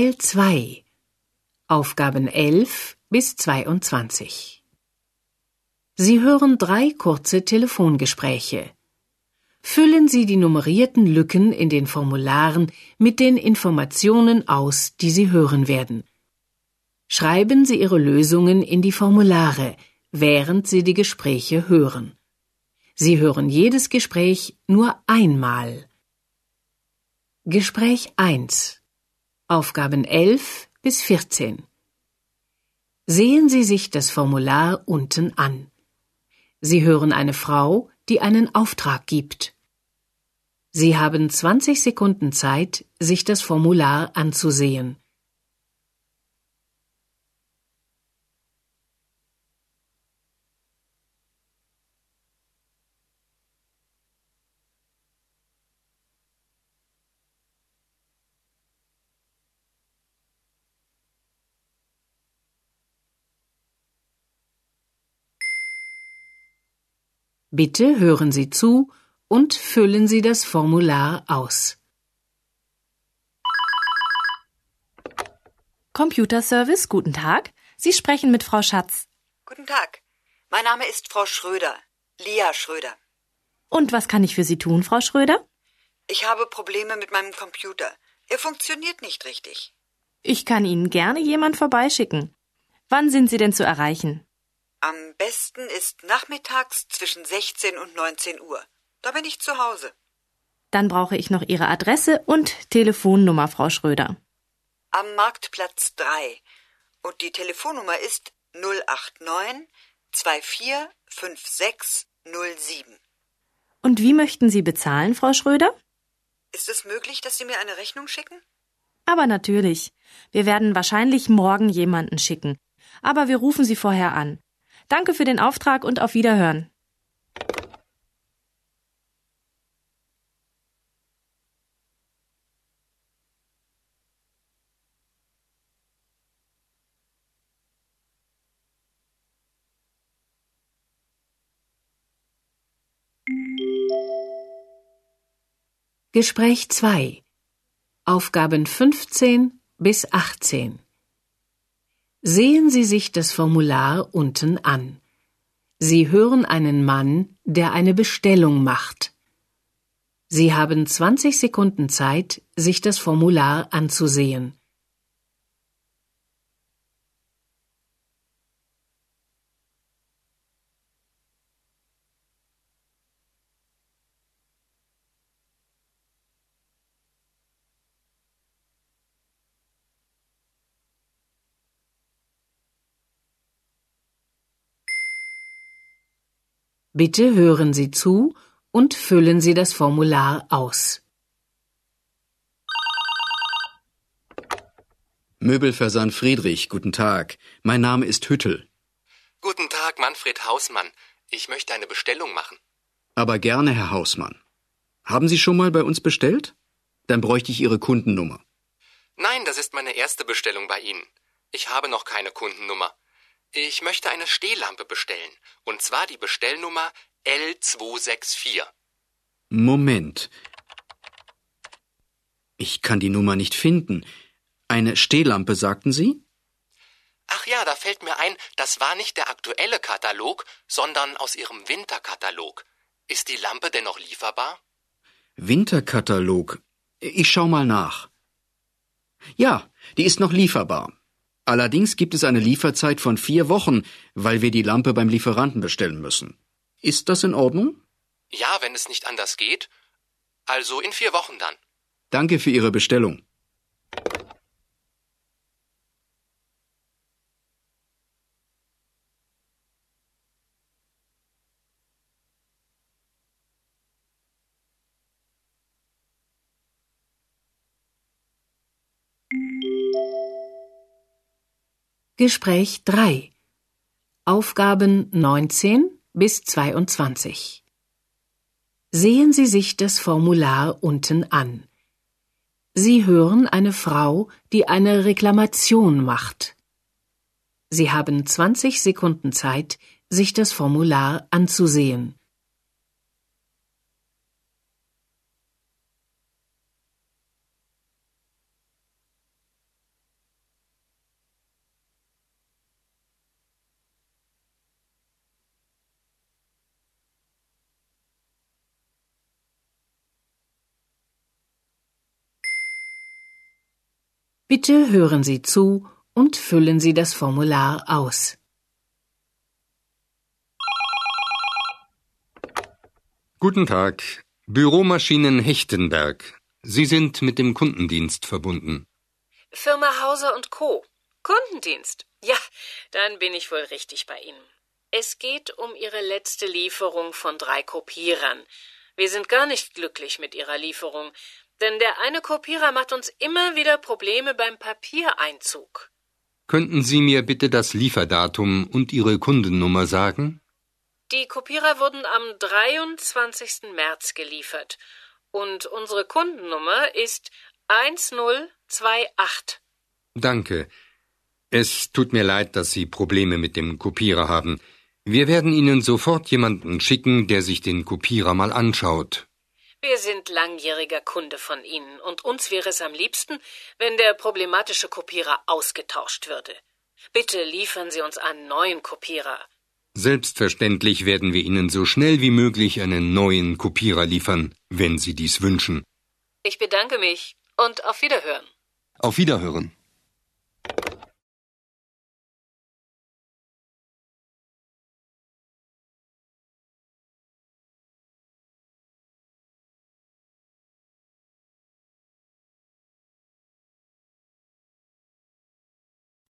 Teil 2 Aufgaben 11 bis 22 Sie hören drei kurze Telefongespräche. Füllen Sie die nummerierten Lücken in den Formularen mit den Informationen aus, die Sie hören werden. Schreiben Sie Ihre Lösungen in die Formulare, während Sie die Gespräche hören. Sie hören jedes Gespräch nur einmal. Gespräch 1 Aufgaben 11 bis 14 Sehen Sie sich das Formular unten an. Sie hören eine Frau, die einen Auftrag gibt. Sie haben 20 Sekunden Zeit, sich das Formular anzusehen. Bitte hören Sie zu und füllen Sie das Formular aus. Computerservice, guten Tag. Sie sprechen mit Frau Schatz. Guten Tag. Mein Name ist Frau Schröder. Lia Schröder. Und was kann ich für Sie tun, Frau Schröder? Ich habe Probleme mit meinem Computer. Er funktioniert nicht richtig. Ich kann Ihnen gerne jemand vorbeischicken. Wann sind Sie denn zu erreichen? Am besten ist nachmittags zwischen 16 und 19 Uhr. Da bin ich zu Hause. Dann brauche ich noch Ihre Adresse und Telefonnummer, Frau Schröder. Am Marktplatz 3. Und die Telefonnummer ist 089 245607. Und wie möchten Sie bezahlen, Frau Schröder? Ist es möglich, dass Sie mir eine Rechnung schicken? Aber natürlich. Wir werden wahrscheinlich morgen jemanden schicken. Aber wir rufen Sie vorher an. Danke für den Auftrag und auf Wiederhören. Gespräch 2 Aufgaben 15 bis 18 Sehen Sie sich das Formular unten an. Sie hören einen Mann, der eine Bestellung macht. Sie haben 20 Sekunden Zeit, sich das Formular anzusehen. Bitte hören Sie zu und füllen Sie das Formular aus. Möbelversand Friedrich, guten Tag. Mein Name ist Hüttel. Guten Tag, Manfred Hausmann. Ich möchte eine Bestellung machen. Aber gerne, Herr Hausmann. Haben Sie schon mal bei uns bestellt? Dann bräuchte ich Ihre Kundennummer. Nein, das ist meine erste Bestellung bei Ihnen. Ich habe noch keine Kundennummer. Ich möchte eine Stehlampe bestellen. Und zwar die Bestellnummer L264. Moment. Ich kann die Nummer nicht finden. Eine Stehlampe, sagten Sie? Ach ja, da fällt mir ein, das war nicht der aktuelle Katalog, sondern aus Ihrem Winterkatalog. Ist die Lampe denn noch lieferbar? Winterkatalog. Ich schau mal nach. Ja, die ist noch lieferbar. Allerdings gibt es eine Lieferzeit von vier Wochen, weil wir die Lampe beim Lieferanten bestellen müssen. Ist das in Ordnung? Ja, wenn es nicht anders geht. Also in vier Wochen dann. Danke für Ihre Bestellung. Gespräch 3 Aufgaben 19 bis 22 Sehen Sie sich das Formular unten an. Sie hören eine Frau, die eine Reklamation macht. Sie haben 20 Sekunden Zeit, sich das Formular anzusehen. Bitte hören Sie zu und füllen Sie das Formular aus. Guten Tag. Büromaschinen Hechtenberg. Sie sind mit dem Kundendienst verbunden. Firma Hauser und Co. Kundendienst. Ja, dann bin ich wohl richtig bei Ihnen. Es geht um Ihre letzte Lieferung von drei Kopierern. Wir sind gar nicht glücklich mit Ihrer Lieferung, denn der eine Kopierer macht uns immer wieder Probleme beim Papiereinzug. Könnten Sie mir bitte das Lieferdatum und Ihre Kundennummer sagen? Die Kopierer wurden am 23. März geliefert und unsere Kundennummer ist 1028. Danke. Es tut mir leid, dass Sie Probleme mit dem Kopierer haben. Wir werden Ihnen sofort jemanden schicken, der sich den Kopierer mal anschaut. Wir sind langjähriger Kunde von Ihnen und uns wäre es am liebsten, wenn der problematische Kopierer ausgetauscht würde. Bitte liefern Sie uns einen neuen Kopierer. Selbstverständlich werden wir Ihnen so schnell wie möglich einen neuen Kopierer liefern, wenn Sie dies wünschen. Ich bedanke mich und auf Wiederhören. Auf Wiederhören.